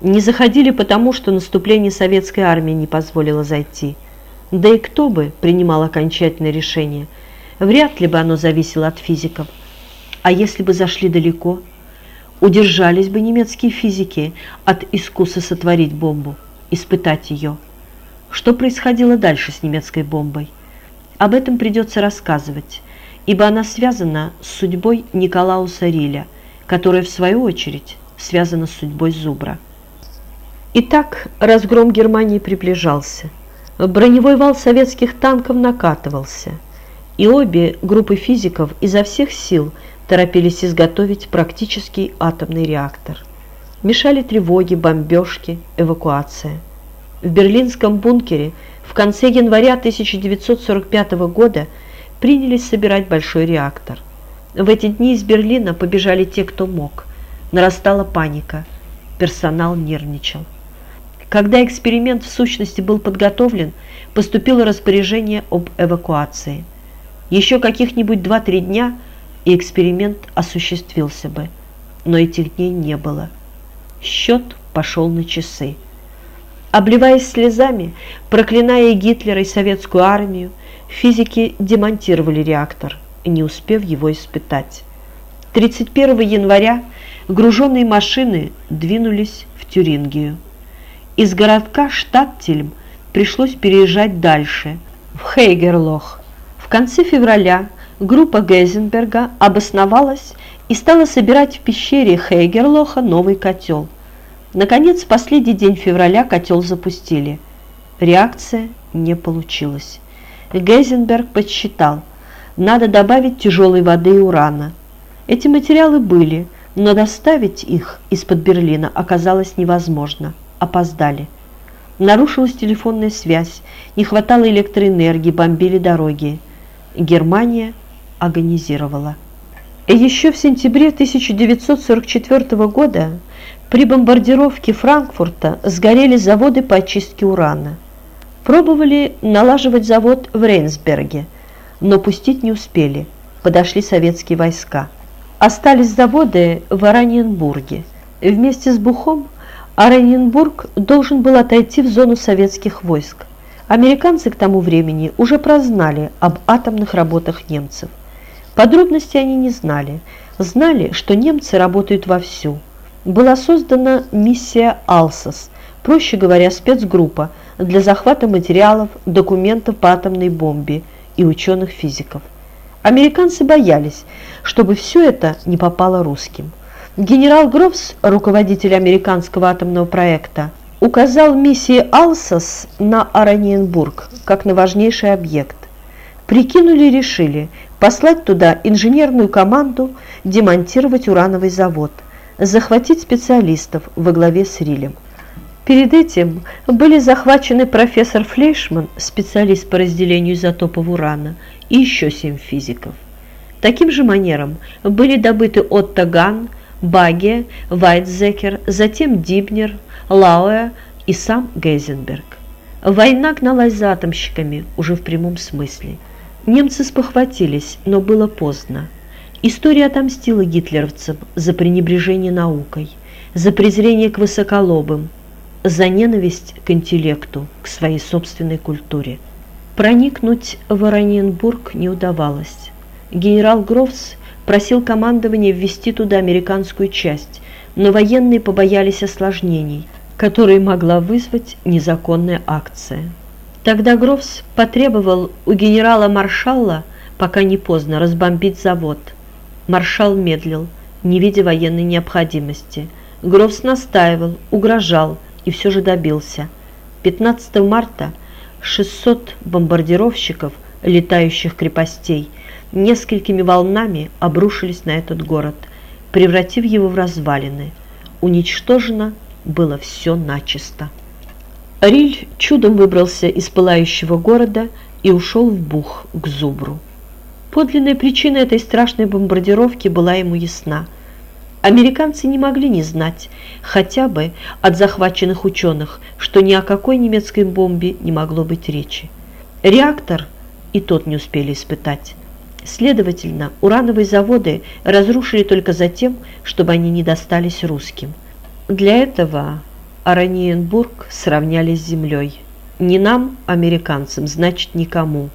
Не заходили потому, что наступление советской армии не позволило зайти. Да и кто бы принимал окончательное решение? Вряд ли бы оно зависело от физиков. А если бы зашли далеко? Удержались бы немецкие физики от искуса сотворить бомбу, испытать ее. Что происходило дальше с немецкой бомбой? Об этом придется рассказывать, ибо она связана с судьбой Николауса Риля, которая, в свою очередь, связана с судьбой Зубра. Итак, разгром Германии приближался. Броневой вал советских танков накатывался, и обе группы физиков изо всех сил торопились изготовить практический атомный реактор. Мешали тревоги, бомбежки, эвакуация. В берлинском бункере в конце января 1945 года принялись собирать большой реактор. В эти дни из Берлина побежали те, кто мог. Нарастала паника. Персонал нервничал. Когда эксперимент в сущности был подготовлен, поступило распоряжение об эвакуации. Еще каких-нибудь 2-3 дня, и эксперимент осуществился бы. Но этих дней не было. Счет пошел на часы. Обливаясь слезами, проклиная Гитлера и советскую армию, физики демонтировали реактор, не успев его испытать. 31 января груженные машины двинулись в Тюрингию. Из городка Штаттельм пришлось переезжать дальше, в Хейгерлох. В конце февраля группа Гейзенберга обосновалась и стала собирать в пещере Хейгерлоха новый котел – Наконец, в последний день февраля котел запустили. Реакция не получилась. Гейзенберг подсчитал, надо добавить тяжелой воды и урана. Эти материалы были, но доставить их из-под Берлина оказалось невозможно. Опоздали. Нарушилась телефонная связь, не хватало электроэнергии, бомбили дороги. Германия агонизировала. И еще в сентябре 1944 года при бомбардировке Франкфурта сгорели заводы по очистке урана. Пробовали налаживать завод в Рейнсберге, но пустить не успели, подошли советские войска. Остались заводы в Ораньенбурге. Вместе с Бухом Ораньенбург должен был отойти в зону советских войск. Американцы к тому времени уже прознали об атомных работах немцев. Подробностей они не знали. Знали, что немцы работают вовсю – была создана миссия «Алсос», проще говоря, спецгруппа для захвата материалов, документов по атомной бомбе и ученых-физиков. Американцы боялись, чтобы все это не попало русским. Генерал Грофс, руководитель американского атомного проекта, указал миссии «Алсос» на Араньенбург как на важнейший объект. Прикинули и решили послать туда инженерную команду демонтировать урановый завод – захватить специалистов во главе с Рилем. Перед этим были захвачены профессор Флейшман, специалист по разделению изотопов урана, и еще семь физиков. Таким же манером были добыты Отто Ган, Баге, Вайтзекер, затем Дибнер, Лауэ и сам Гейзенберг. Война гналась за атомщиками уже в прямом смысле. Немцы спохватились, но было поздно. История отомстила гитлеровцам за пренебрежение наукой, за презрение к высоколобым, за ненависть к интеллекту, к своей собственной культуре. Проникнуть в Ораньенбург не удавалось. Генерал Грофс просил командование ввести туда американскую часть, но военные побоялись осложнений, которые могла вызвать незаконная акция. Тогда Грофс потребовал у генерала-маршалла, пока не поздно, разбомбить завод – Маршал медлил, не видя военной необходимости. Грофс настаивал, угрожал и все же добился. 15 марта 600 бомбардировщиков летающих крепостей несколькими волнами обрушились на этот город, превратив его в развалины. Уничтожено было все начисто. Риль чудом выбрался из пылающего города и ушел в Бух к Зубру. Подлинная причина этой страшной бомбардировки была ему ясна. Американцы не могли не знать, хотя бы от захваченных ученых, что ни о какой немецкой бомбе не могло быть речи. Реактор и тот не успели испытать. Следовательно, урановые заводы разрушили только за тем, чтобы они не достались русским. Для этого Ораниенбург сравняли с землей. Не нам, американцам, значит никому.